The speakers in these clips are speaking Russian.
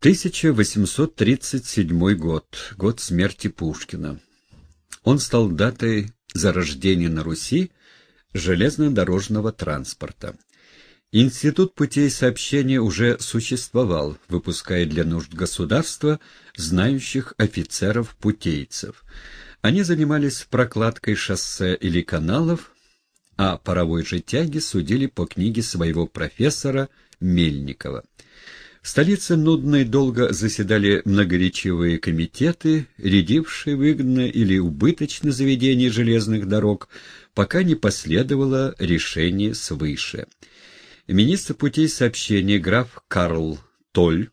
1837 год, год смерти Пушкина. Он стал датой зарождения на Руси железнодорожного транспорта. Институт путей сообщения уже существовал, выпуская для нужд государства знающих офицеров-путейцев. Они занимались прокладкой шоссе или каналов, а паровой же тяги судили по книге своего профессора Мельникова. Столице нудно и долго заседали многоречивые комитеты, рядившие выгодно или убыточно заведение железных дорог, пока не последовало решение свыше. Министр путей сообщения граф Карл Толь,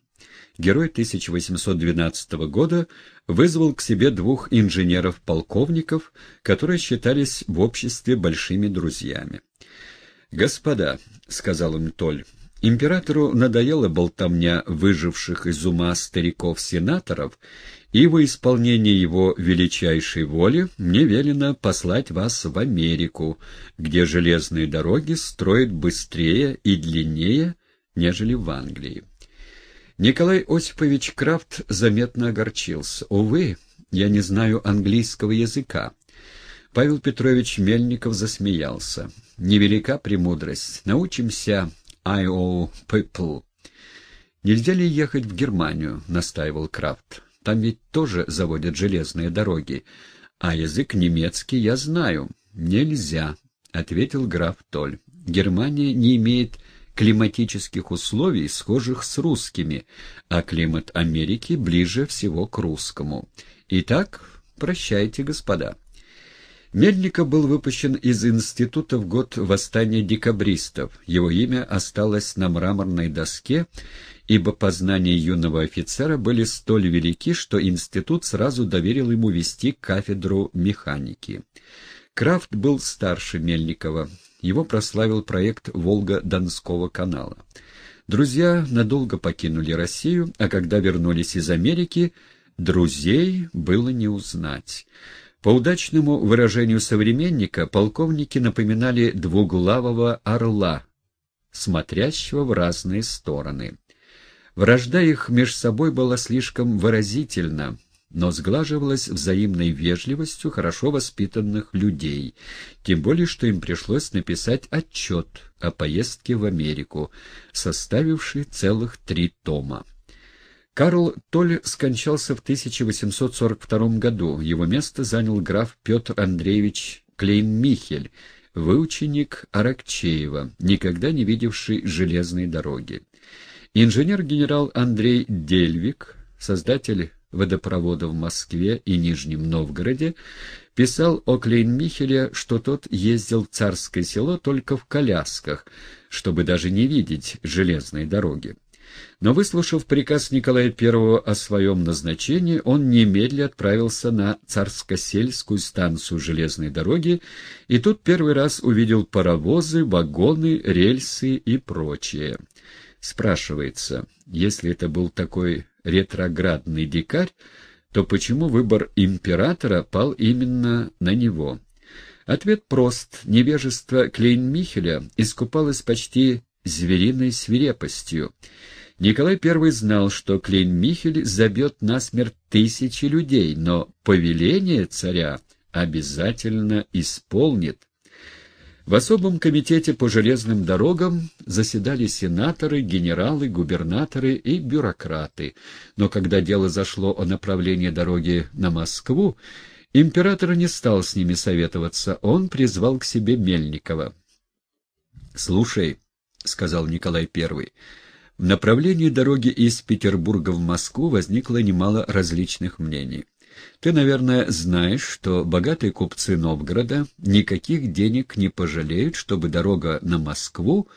герой 1812 года, вызвал к себе двух инженеров-полковников, которые считались в обществе большими друзьями. «Господа», — сказал им Толь, — Императору надоела болтовня выживших из ума стариков-сенаторов, и во исполнение его величайшей воли мне велено послать вас в Америку, где железные дороги строят быстрее и длиннее, нежели в Англии. Николай Осипович Крафт заметно огорчился. «Увы, я не знаю английского языка». Павел Петрович Мельников засмеялся. «Невелика премудрость. Научимся Iowa People. «Нельзя ли ехать в Германию?» — настаивал Крафт. «Там ведь тоже заводят железные дороги. А язык немецкий я знаю». «Нельзя», — ответил граф Толь. «Германия не имеет климатических условий, схожих с русскими, а климат Америки ближе всего к русскому. Итак, прощайте, господа». Мельников был выпущен из института в год восстания декабристов. Его имя осталось на мраморной доске, ибо познания юного офицера были столь велики, что институт сразу доверил ему вести кафедру механики. Крафт был старше Мельникова. Его прославил проект Волга-Донского канала. Друзья надолго покинули Россию, а когда вернулись из Америки, друзей было не узнать. По удачному выражению современника, полковники напоминали двуглавого орла, смотрящего в разные стороны. Вражда их меж собой была слишком выразительна, но сглаживалась взаимной вежливостью хорошо воспитанных людей, тем более что им пришлось написать отчет о поездке в Америку, составивший целых три тома. Карл Толь скончался в 1842 году. Его место занял граф Петр Андреевич Клейн-Михель, выученик Аракчеева, никогда не видевший железной дороги. Инженер-генерал Андрей Дельвик, создатель водопровода в Москве и Нижнем Новгороде, писал о Клейн-Михеле, что тот ездил в царское село только в колясках, чтобы даже не видеть железной дороги. Но, выслушав приказ Николая I о своем назначении, он немедленно отправился на Царскосельскую станцию железной дороги, и тут первый раз увидел паровозы, вагоны, рельсы и прочее. Спрашивается, если это был такой ретроградный дикарь, то почему выбор императора пал именно на него? Ответ прост. Невежество Клейн-Михеля искупалось почти звериной свирепостью. Николай I знал, что Клейн-Михель забьет насмерть тысячи людей, но повеление царя обязательно исполнит. В особом комитете по железным дорогам заседали сенаторы, генералы, губернаторы и бюрократы. Но когда дело зашло о направлении дороги на Москву, император не стал с ними советоваться, он призвал к себе Мельникова. «Слушай», — сказал Николай I, — в направлении дороги из Петербурга в Москву возникло немало различных мнений. Ты, наверное, знаешь, что богатые купцы Новгорода никаких денег не пожалеют, чтобы дорога на Москву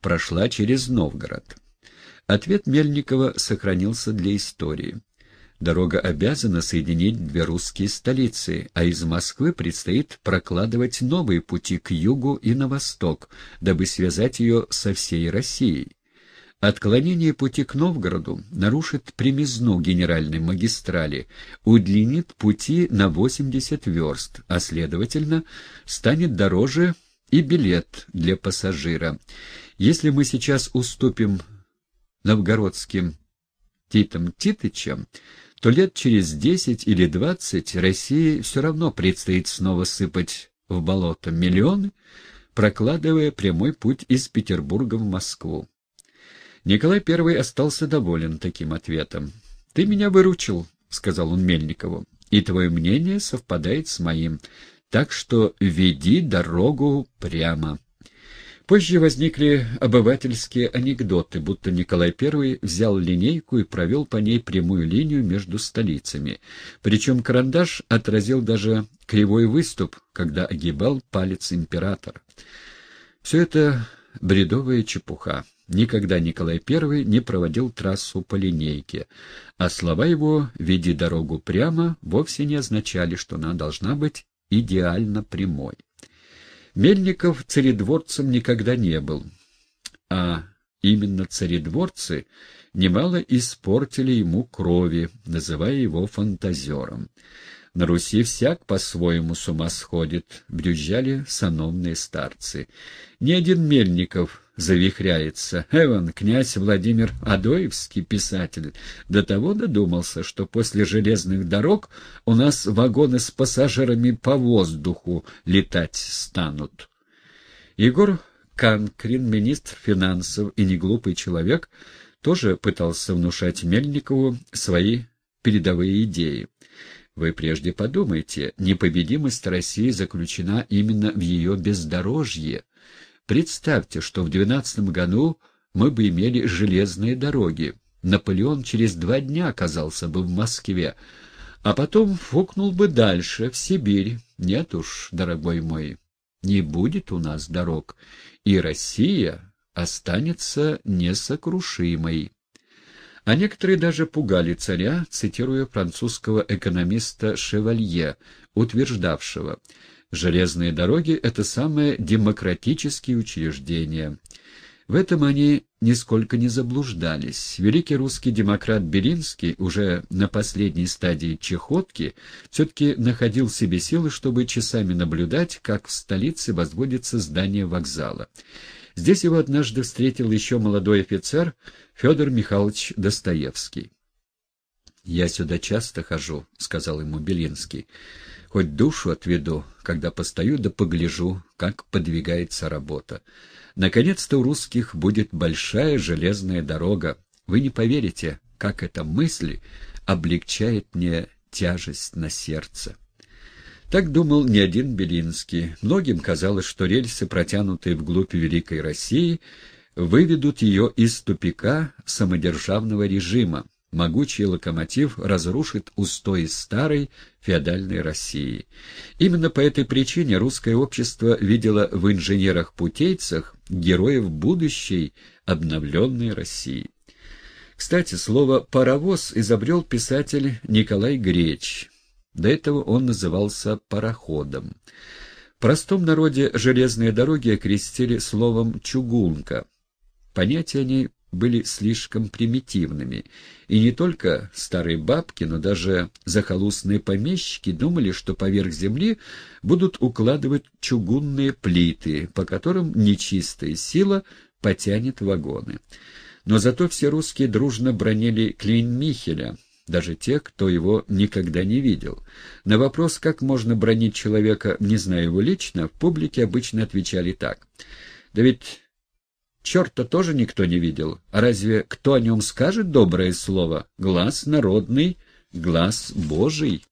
прошла через Новгород. Ответ Мельникова сохранился для истории. Дорога обязана соединить две русские столицы, а из Москвы предстоит прокладывать новые пути к югу и на восток, дабы связать ее со всей Россией. Отклонение пути к Новгороду нарушит примизну генеральной магистрали, удлинит пути на 80 верст, а, следовательно, станет дороже и билет для пассажира. Если мы сейчас уступим новгородским Титом Титычем, то лет через десять или двадцать России все равно предстоит снова сыпать в болото миллионы, прокладывая прямой путь из Петербурга в Москву. Николай I остался доволен таким ответом. «Ты меня выручил», — сказал он Мельникову, — «и твое мнение совпадает с моим, так что веди дорогу прямо». Позже возникли обывательские анекдоты, будто Николай I взял линейку и провел по ней прямую линию между столицами. Причем карандаш отразил даже кривой выступ, когда огибал палец император. Все это бредовая чепуха. Никогда Николай I не проводил трассу по линейке, а слова его «веди дорогу прямо» вовсе не означали, что она должна быть идеально прямой. Мельников царедворцем никогда не был, а именно царедворцы немало испортили ему крови, называя его фантазером. На Руси всяк по-своему с ума сходит, брюзжали сановные старцы. Ни один Мельников завихряется. Эван, князь Владимир Адоевский, писатель, до того додумался, что после железных дорог у нас вагоны с пассажирами по воздуху летать станут. Егор Канкрин, министр финансов и неглупый человек, тоже пытался внушать Мельникову свои передовые идеи. Вы прежде подумайте, непобедимость России заключена именно в ее бездорожье. Представьте, что в двенадцатом году мы бы имели железные дороги. Наполеон через два дня оказался бы в Москве, а потом фукнул бы дальше, в Сибирь. Нет уж, дорогой мой, не будет у нас дорог, и Россия останется несокрушимой. А некоторые даже пугали царя, цитируя французского экономиста Шевалье, утверждавшего «Железные дороги — это самые демократические учреждения». В этом они нисколько не заблуждались. Великий русский демократ Белинский, уже на последней стадии чехотки, все-таки находил в себе силы, чтобы часами наблюдать, как в столице возводится здание вокзала. Здесь его однажды встретил еще молодой офицер Федор Михайлович Достоевский. «Я сюда часто хожу», — сказал ему Белинский. «Хоть душу отведу, когда постою да погляжу, как подвигается работа. Наконец-то у русских будет большая железная дорога. Вы не поверите, как эта мысль облегчает мне тяжесть на сердце». Так думал не один Белинский. Многим казалось, что рельсы, протянутые вглубь Великой России, выведут ее из тупика самодержавного режима. Могучий локомотив разрушит устои старой феодальной России. Именно по этой причине русское общество видело в инженерах-путейцах героев будущей обновленной России. Кстати, слово «паровоз» изобрел писатель Николай Греч. До этого он назывался пароходом. В простом народе железные дороги окрестили словом «чугунка». Понятия они были слишком примитивными, и не только старые бабки, но даже захолустные помещики думали, что поверх земли будут укладывать чугунные плиты, по которым нечистая сила потянет вагоны. Но зато все русские дружно бронили Клейн-Михеля, даже те, кто его никогда не видел. На вопрос, как можно бронить человека, не зная его лично, в публике обычно отвечали так. «Да ведь черта тоже никто не видел. А разве кто о нем скажет доброе слово? Глаз народный, глаз божий».